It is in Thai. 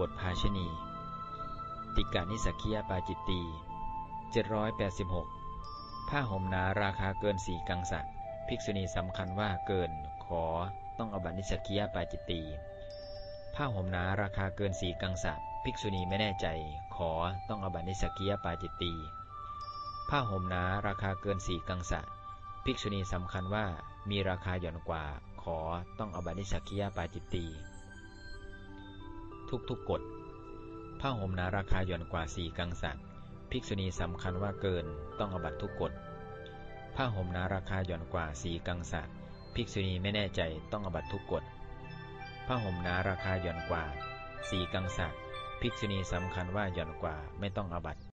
บทภาชณี ติกานิสักียปาจิตตี786 ผ้าห่มหนาราคาเกินสี่กังสะภิกษุณีสำคัญว่าเกิน ขอต้องอบัตินิสักียปาจิตตีผ้าห่มหนาราคาเกินสี่กังสะภิกษุณีไม่แน่ใจ ขอต้องอบัตินิสักียปาจิตตีผ้าห่มหนาราคาเกินสี่กังสะภิกษุณีสำคัญว่ามีราคาหย่อนกว่า ขอต้องอบัตินิสักียปาจิตตี ทุกๆกกฎผ้าห่มหนาราคาหย่อนกว่าสี่กังสัตภิกษุณีสำคัญว่าเกินต้องอบัตทุกกฎผ้าห่มหนาราคาหย่อนกว่าสี่กังสัตภิกษุณีไม่แน่ใจต้องอบัตทุกกฎผ้าห่มหนาราคาหย่อนกว่าสี่กังสัตภิกษุณีสำคัญว่าหย่อนกว่าไม่ต้องอบัต